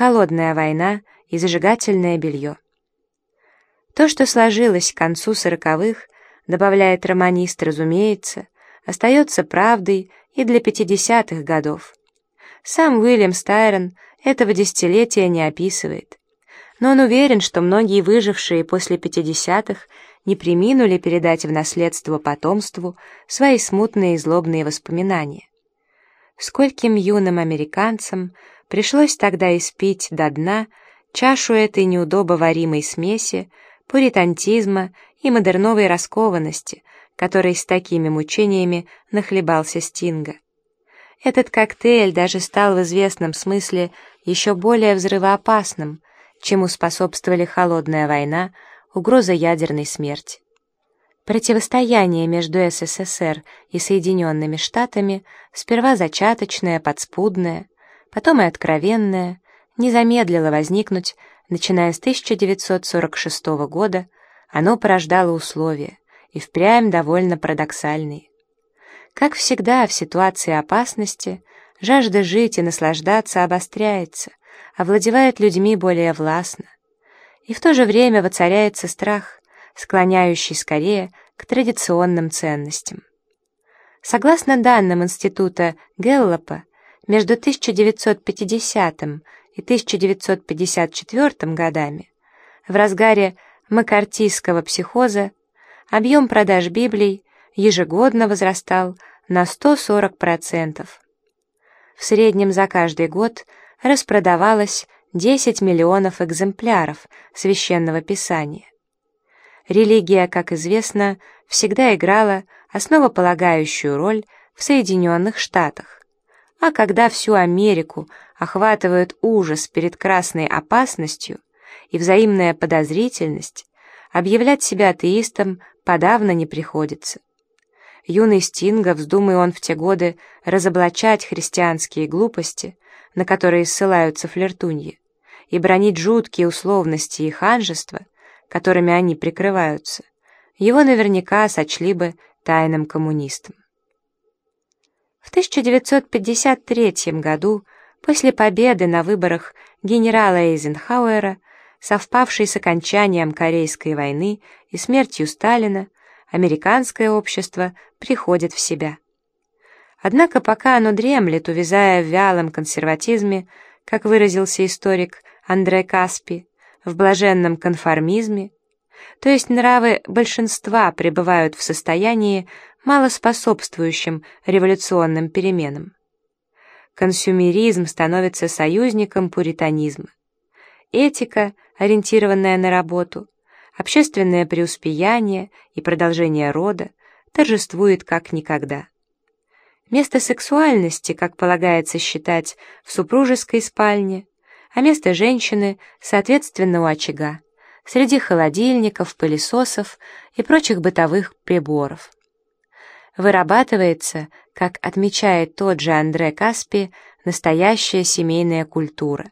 холодная война и зажигательное белье. То, что сложилось к концу сороковых, добавляет романист, разумеется, остается правдой и для пятидесятых годов. Сам Уильям Стайрон этого десятилетия не описывает. Но он уверен, что многие выжившие после пятидесятых не приминули передать в наследство потомству свои смутные и злобные воспоминания. Скольким юным американцам пришлось тогда испить до дна чашу этой неудобоваримой смеси пуритантизма и модерновой раскованности, который с такими мучениями нахлебался Стинга. Этот коктейль даже стал в известном смысле еще более взрывоопасным, чему способствовали холодная война, угроза ядерной смерти. Противостояние между СССР и Соединенными Штатами сперва зачаточное, подспудное, потом и откровенное, не замедлило возникнуть, начиная с 1946 года, оно порождало условия, и впрямь довольно парадоксальные. Как всегда в ситуации опасности, жажда жить и наслаждаться обостряется, овладевает людьми более властно. И в то же время воцаряется страх, склоняющий скорее к традиционным ценностям. Согласно данным Института Геллопа, между 1950 и 1954 годами, в разгаре макартийского психоза, объем продаж Библий ежегодно возрастал на 140%. В среднем за каждый год распродавалось 10 миллионов экземпляров священного писания. Религия, как известно, всегда играла основополагающую роль в Соединенных Штатах. А когда всю Америку охватывает ужас перед красной опасностью и взаимная подозрительность, объявлять себя атеистом подавно не приходится. Юный Стинга, вздумай он в те годы разоблачать христианские глупости, на которые ссылаются флиртуньи, и бронить жуткие условности и ханжества, которыми они прикрываются, его наверняка сочли бы тайным коммунистом. В 1953 году, после победы на выборах генерала Эйзенхауэра, совпавшей с окончанием Корейской войны и смертью Сталина, американское общество приходит в себя. Однако пока оно дремлет, увязая в вялом консерватизме, как выразился историк Андре Каспи, в блаженном конформизме, то есть нравы большинства пребывают в состоянии, малоспособствующем революционным переменам. Консюмеризм становится союзником пуританизма. Этика, ориентированная на работу, общественное преуспеяние и продолжение рода торжествует как никогда. Место сексуальности, как полагается считать, в супружеской спальне, а место женщины, соответственно, у очага, среди холодильников, пылесосов и прочих бытовых приборов. Вырабатывается, как отмечает тот же Андре Каспи, настоящая семейная культура,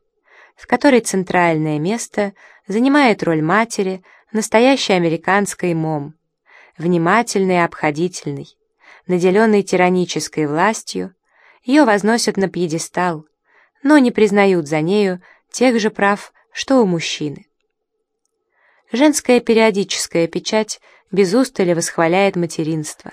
в которой центральное место занимает роль матери, настоящей американской мом, внимательный и обходительный, наделенный тиранической властью, ее возносят на пьедестал, но не признают за нею тех же прав, что у мужчины. Женская периодическая печать без устали восхваляет материнство.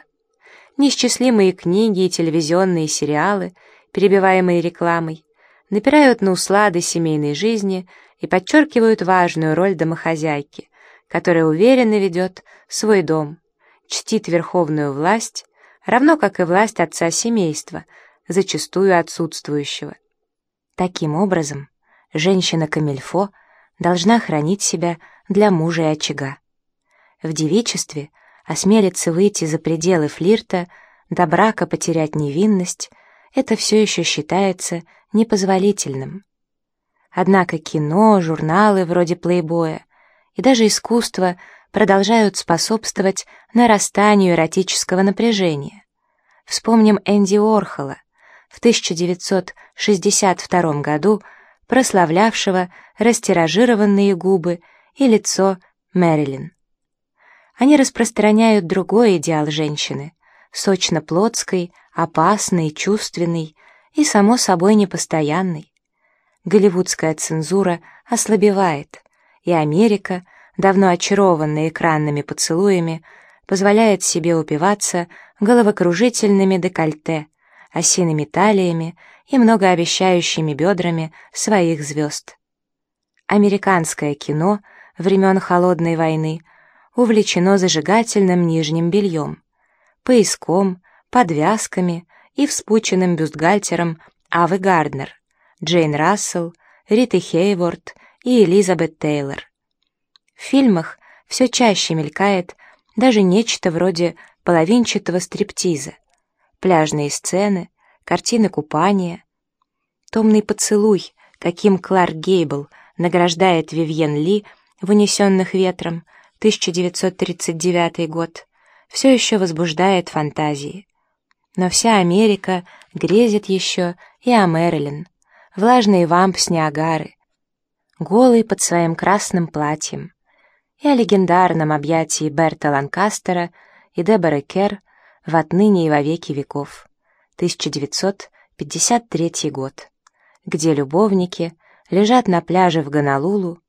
Неисчислимые книги и телевизионные сериалы, перебиваемые рекламой, напирают на услады семейной жизни и подчеркивают важную роль домохозяйки, которая уверенно ведет свой дом, чтит верховную власть, равно как и власть отца семейства, зачастую отсутствующего. Таким образом, женщина-камильфо должна хранить себя для мужа и очага. В девичестве осмелиться выйти за пределы флирта, до брака потерять невинность — это все еще считается непозволительным. Однако кино, журналы вроде «Плейбоя» и даже искусство продолжают способствовать нарастанию эротического напряжения. Вспомним Энди Орхола, в 1962 году прославлявшего растиражированные губы и лицо Мэрилин. Они распространяют другой идеал женщины, сочно-плотской, опасной, чувственной и, само собой, непостоянной. голливудская цензура ослабевает, и Америка, давно очарованная экранными поцелуями, позволяет себе упиваться головокружительными декольте, осиными талиями и многообещающими бедрами своих звезд. Американское кино времен Холодной войны увлечено зажигательным нижним бельем, пояском, подвязками и вспученным бюстгальтером Авы Гарднер, Джейн Рассел, Риты Хейворд и Элизабет Тейлор. В фильмах все чаще мелькает даже нечто вроде половинчатого стриптиза, пляжные сцены, картины купания, томный поцелуй, каким Кларк Гейбл награждает Вивьен Ли в «Унесенных ветром» 1939 год, все еще возбуждает фантазии. Но вся Америка грезит еще и о Мэрилин, влажный вамп с Ниагары, голый под своим красным платьем, и о легендарном объятии Берта Ланкастера и Деборы Кер в «Отныне и во веки веков» 1953 год, где любовники лежат на пляже в Гонолулу,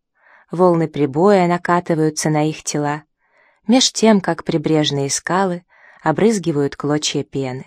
волны прибоя накатываются на их тела, меж тем, как прибрежные скалы обрызгивают клочья пены.